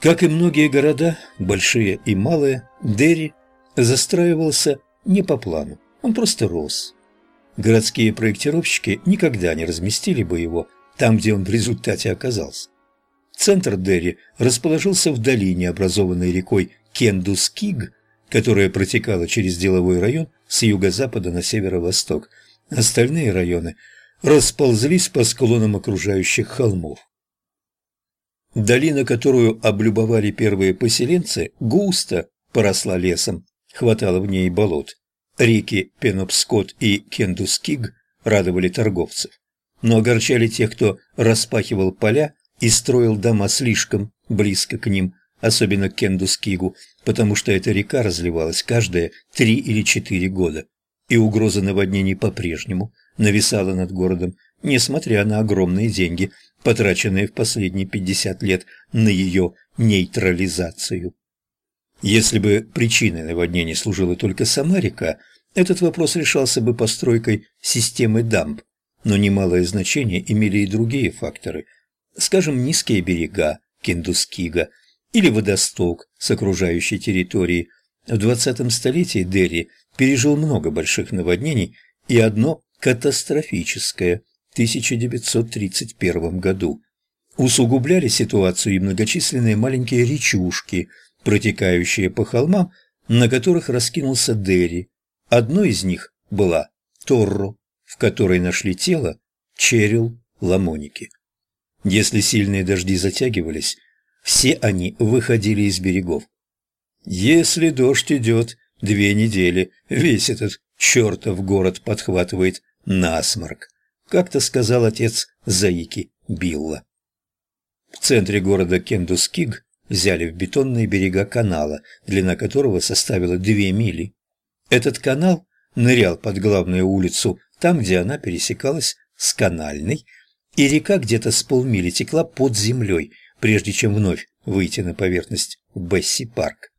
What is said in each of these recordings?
Как и многие города, большие и малые, Дерри застраивался не по плану, он просто рос. Городские проектировщики никогда не разместили бы его там, где он в результате оказался. Центр Дерри расположился в долине, образованной рекой Кендускиг, которая протекала через деловой район с юго-запада на северо-восток. Остальные районы расползлись по склонам окружающих холмов. Долина, которую облюбовали первые поселенцы, густо поросла лесом, хватало в ней болот. Реки Пенопскот и Кендускиг радовали торговцев, но огорчали тех, кто распахивал поля и строил дома слишком близко к ним, особенно к Кендускигу, потому что эта река разливалась каждые три или четыре года, и угроза наводнений по-прежнему нависала над городом, несмотря на огромные деньги, потраченные в последние 50 лет на ее нейтрализацию. Если бы причиной наводнений служила только сама река, этот вопрос решался бы постройкой системы дамб, но немалое значение имели и другие факторы. Скажем, низкие берега Кендускига или водосток с окружающей территории. В 20 столетии Дерри пережил много больших наводнений и одно катастрофическое 1931 году. Усугубляли ситуацию и многочисленные маленькие речушки, протекающие по холмам, на которых раскинулся Дерри. Одной из них была Торро, в которой нашли тело Черил Ламоники. Если сильные дожди затягивались, все они выходили из берегов. Если дождь идет две недели, весь этот чертов город подхватывает насморк как-то сказал отец Заики Билла. В центре города Кендускиг взяли в бетонные берега канала, длина которого составила две мили. Этот канал нырял под главную улицу, там, где она пересекалась с канальной, и река где-то с полмили текла под землей, прежде чем вновь выйти на поверхность в Бесси-парк.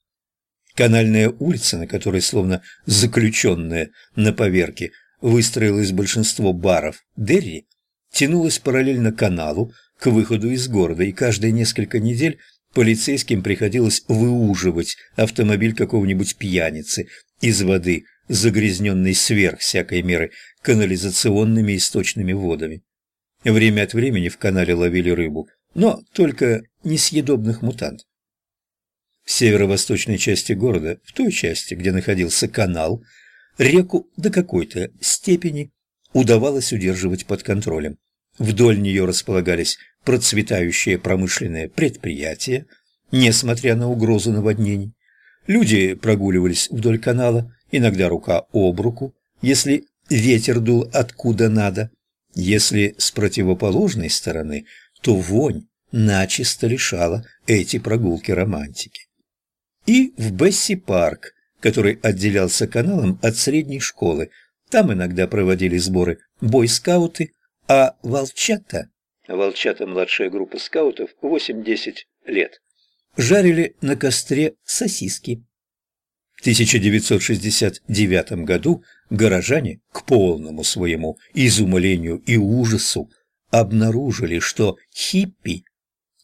Канальная улица, на которой, словно заключенная на поверке, выстроилось большинство баров Дерри, тянулась параллельно каналу к выходу из города, и каждые несколько недель полицейским приходилось выуживать автомобиль какого-нибудь пьяницы из воды, загрязненной сверх всякой меры канализационными источными водами. Время от времени в канале ловили рыбу, но только несъедобных мутантов. В северо-восточной части города, в той части, где находился канал, Реку до какой-то степени удавалось удерживать под контролем. Вдоль нее располагались процветающие промышленные предприятия, несмотря на угрозу наводнений. Люди прогуливались вдоль канала, иногда рука об руку, если ветер дул откуда надо. Если с противоположной стороны, то вонь начисто лишала эти прогулки романтики. И в Бесси-парк который отделялся каналом от средней школы. Там иногда проводили сборы бойскауты, а волчата, волчата младшая группа скаутов, 8-10 лет, жарили на костре сосиски. В 1969 году горожане, к полному своему изумлению и ужасу, обнаружили, что хиппи,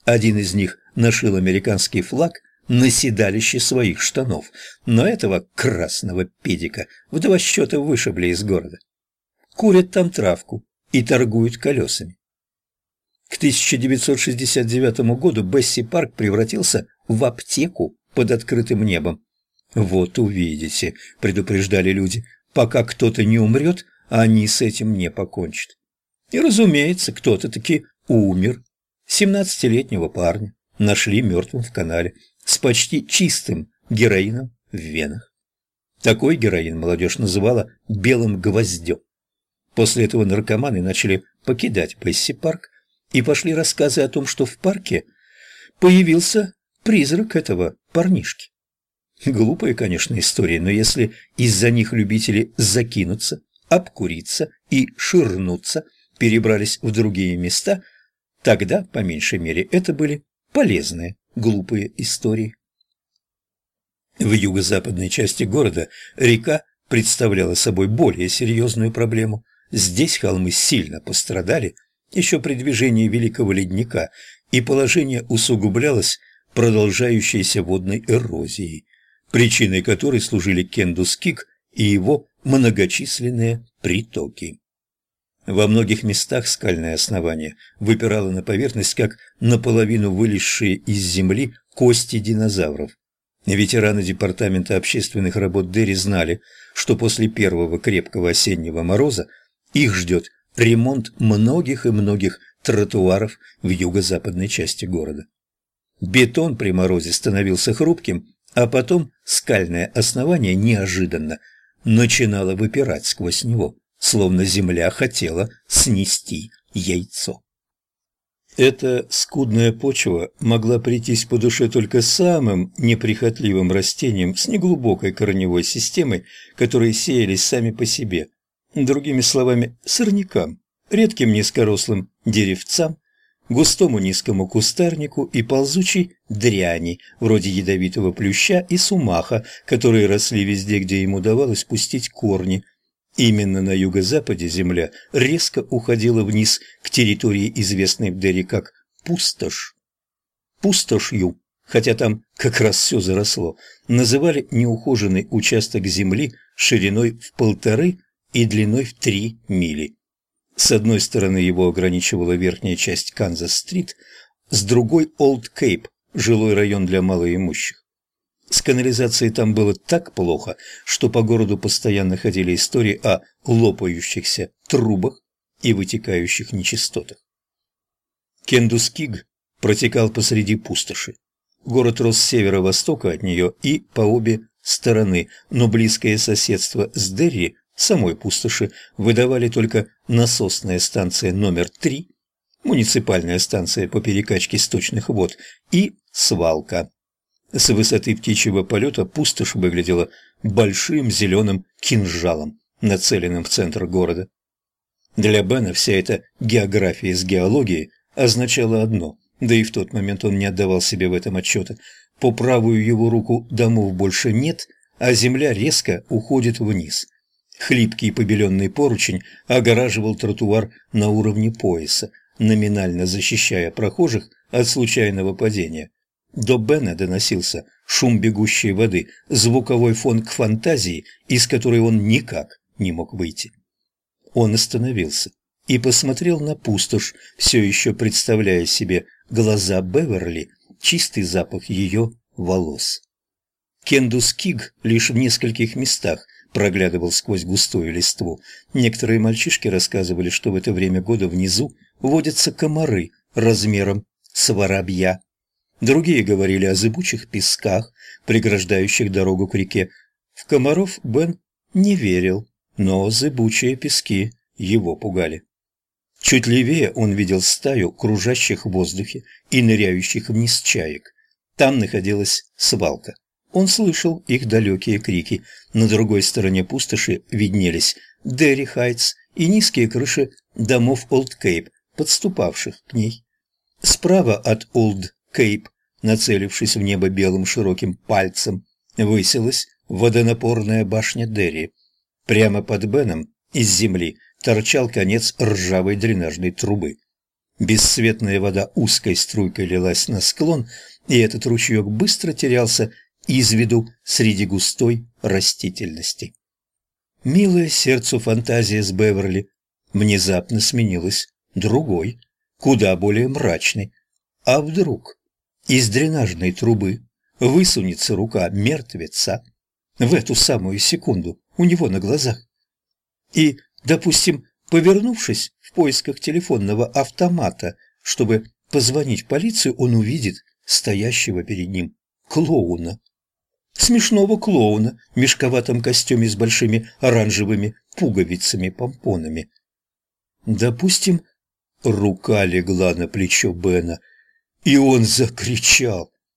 один из них нашил американский флаг на седалище своих штанов, но этого красного педика в два счета вышибли из города. Курят там травку и торгуют колесами. К 1969 году Бесси Парк превратился в аптеку под открытым небом. «Вот увидите», — предупреждали люди, — «пока кто-то не умрет, они с этим не покончат». И, разумеется, кто-то таки умер. Семнадцатилетнего парня нашли мертвым в канале с почти чистым героином в венах. Такой героин молодежь называла «белым гвоздем». После этого наркоманы начали покидать Бесси-парк, и пошли рассказы о том, что в парке появился призрак этого парнишки. Глупая, конечно, история, но если из-за них любители закинуться, обкуриться и ширнуться перебрались в другие места, тогда, по меньшей мере, это были полезные глупые истории. В юго-западной части города река представляла собой более серьезную проблему. Здесь холмы сильно пострадали еще при движении Великого Ледника, и положение усугублялось продолжающейся водной эрозией, причиной которой служили Кендус-Кик и его многочисленные притоки. Во многих местах скальное основание выпирало на поверхность, как наполовину вылезшие из земли кости динозавров. Ветераны Департамента общественных работ Дерри знали, что после первого крепкого осеннего мороза их ждет ремонт многих и многих тротуаров в юго-западной части города. Бетон при морозе становился хрупким, а потом скальное основание неожиданно начинало выпирать сквозь него, словно земля хотела снести яйцо. Эта скудная почва могла прийтись по душе только самым неприхотливым растениям с неглубокой корневой системой, которые сеялись сами по себе. Другими словами, сорнякам, редким низкорослым деревцам, густому низкому кустарнику и ползучей дряни, вроде ядовитого плюща и сумаха, которые росли везде, где ему давалось пустить корни – Именно на юго-западе земля резко уходила вниз к территории, известной в Дерри как пустошь. Пустошью, хотя там как раз все заросло, называли неухоженный участок земли шириной в полторы и длиной в три мили. С одной стороны его ограничивала верхняя часть Канзас-стрит, с другой – Олд-Кейп, жилой район для малоимущих. С канализацией там было так плохо, что по городу постоянно ходили истории о лопающихся трубах и вытекающих нечистотах. Кендускиг протекал посреди пустоши. Город рос с северо-востока от нее и по обе стороны, но близкое соседство с Дерри, самой пустоши, выдавали только насосная станция номер 3, муниципальная станция по перекачке сточных вод и свалка. С высоты птичьего полета пустошь выглядела большим зеленым кинжалом, нацеленным в центр города. Для Бена вся эта география с геологией означала одно, да и в тот момент он не отдавал себе в этом отчета. По правую его руку домов больше нет, а земля резко уходит вниз. Хлипкий побеленный поручень огораживал тротуар на уровне пояса, номинально защищая прохожих от случайного падения. До Бена доносился шум бегущей воды, звуковой фон к фантазии, из которой он никак не мог выйти. Он остановился и посмотрел на пустошь, все еще представляя себе глаза Беверли, чистый запах ее волос. Кендус Киг лишь в нескольких местах проглядывал сквозь густую листву. Некоторые мальчишки рассказывали, что в это время года внизу водятся комары размером с воробья. Другие говорили о зыбучих песках, преграждающих дорогу к реке. В комаров Бен не верил, но зыбучие пески его пугали. Чуть левее он видел стаю кружащих в воздухе и ныряющих вниз чаек. Там находилась свалка. Он слышал их далекие крики. На другой стороне пустоши виднелись Дерри Хайтс и низкие крыши домов Олд Кейп, подступавших к ней. Справа от Олд Кейп, нацелившись в небо белым широким пальцем, высилась водонапорная башня Дерри. Прямо под Беном из земли торчал конец ржавой дренажной трубы. Бесцветная вода узкой струйкой лилась на склон, и этот ручеек быстро терялся из виду среди густой растительности. Милая сердцу фантазия с Беверли внезапно сменилась другой, куда более мрачной. А вдруг из дренажной трубы высунется рука мертвеца в эту самую секунду у него на глазах. И, допустим, повернувшись в поисках телефонного автомата, чтобы позвонить в полицию, он увидит стоящего перед ним клоуна. Смешного клоуна в мешковатом костюме с большими оранжевыми пуговицами-помпонами. Допустим, рука легла на плечо Бена – и он закричал,